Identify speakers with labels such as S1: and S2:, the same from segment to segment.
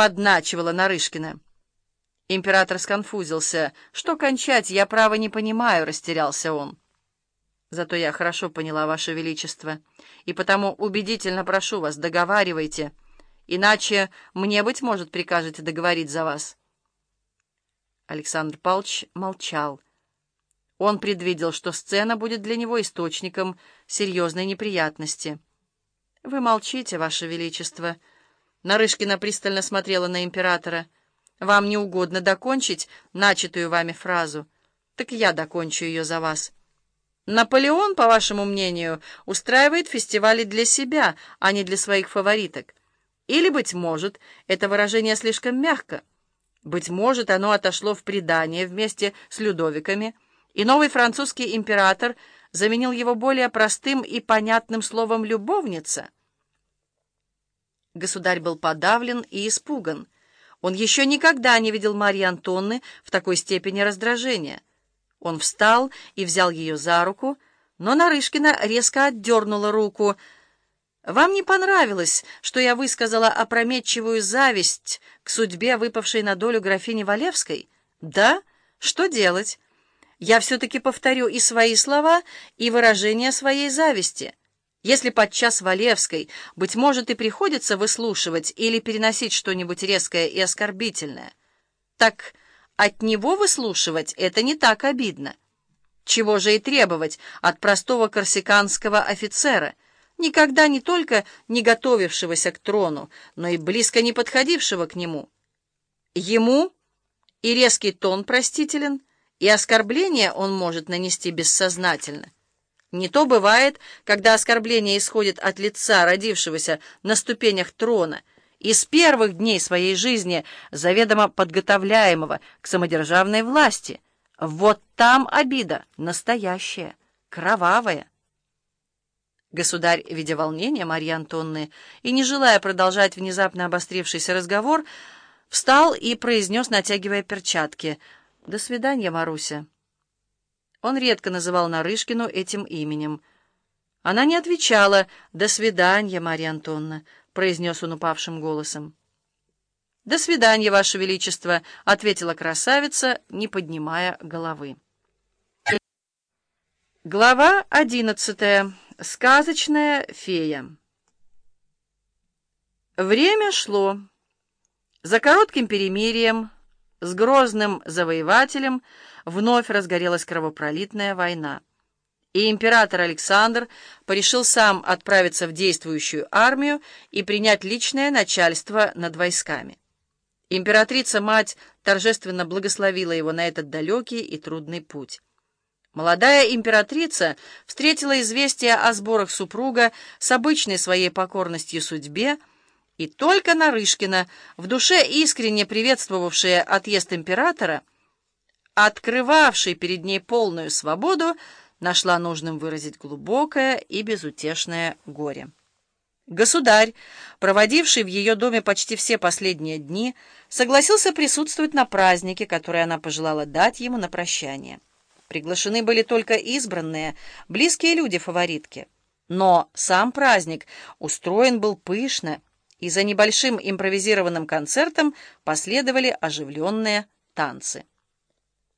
S1: подначивала Нарышкина. Император сконфузился. «Что кончать, я право не понимаю», — растерялся он. «Зато я хорошо поняла, Ваше Величество, и потому убедительно прошу вас, договаривайте, иначе мне, быть может, прикажете договорить за вас». Александр Павлович молчал. Он предвидел, что сцена будет для него источником серьезной неприятности. «Вы молчите, Ваше Величество». Нарышкина пристально смотрела на императора — вам не угодно докончить начатую вами фразу? Так я докончу ее за вас. Наполеон, по вашему мнению, устраивает фестивали для себя, а не для своих фавориток. Или, быть может, это выражение слишком мягко. Быть может, оно отошло в предание вместе с Людовиками, и новый французский император заменил его более простым и понятным словом «любовница». Государь был подавлен и испуган. Он еще никогда не видел Марьи Антонны в такой степени раздражения. Он встал и взял ее за руку, но Нарышкина резко отдернула руку. «Вам не понравилось, что я высказала опрометчивую зависть к судьбе, выпавшей на долю графини Валевской? Да? Что делать? Я все-таки повторю и свои слова, и выражение своей зависти». Если подчас Валевской, быть может, и приходится выслушивать или переносить что-нибудь резкое и оскорбительное, так от него выслушивать это не так обидно. Чего же и требовать от простого корсиканского офицера, никогда не только не готовившегося к трону, но и близко не подходившего к нему. Ему и резкий тон простителен, и оскорбление он может нанести бессознательно. Не то бывает, когда оскорбление исходит от лица, родившегося на ступенях трона, и с первых дней своей жизни заведомо подготовляемого к самодержавной власти. Вот там обида настоящая, кровавая. Государь, видя волнение Марьи Антонны и не желая продолжать внезапно обострившийся разговор, встал и произнес, натягивая перчатки, «До свидания, Маруся». Он редко называл Нарышкину этим именем. Она не отвечала «До свидания, Марья Антонна», — произнес он упавшим голосом. «До свидания, Ваше Величество», — ответила красавица, не поднимая головы. Глава одиннадцатая. Сказочная фея. Время шло. За коротким перемирием с грозным завоевателем вновь разгорелась кровопролитная война. И император Александр порешил сам отправиться в действующую армию и принять личное начальство над войсками. Императрица-мать торжественно благословила его на этот далекий и трудный путь. Молодая императрица встретила известие о сборах супруга с обычной своей покорностью судьбе, и только Нарышкина, в душе искренне приветствовавшая отъезд императора, открывавший перед ней полную свободу, нашла нужным выразить глубокое и безутешное горе. Государь, проводивший в ее доме почти все последние дни, согласился присутствовать на празднике, который она пожелала дать ему на прощание. Приглашены были только избранные, близкие люди фаворитки. Но сам праздник устроен был пышно, и за небольшим импровизированным концертом последовали оживленные танцы.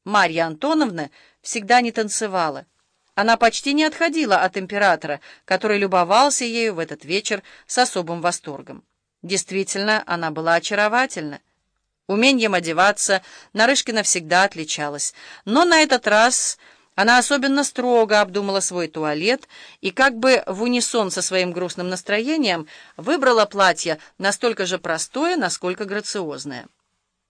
S1: Марья Антоновна всегда не танцевала. Она почти не отходила от императора, который любовался ею в этот вечер с особым восторгом. Действительно, она была очаровательна. Умением одеваться Нарышкина всегда отличалась, но на этот раз... Она особенно строго обдумала свой туалет и как бы в унисон со своим грустным настроением выбрала платье настолько же простое, насколько грациозное.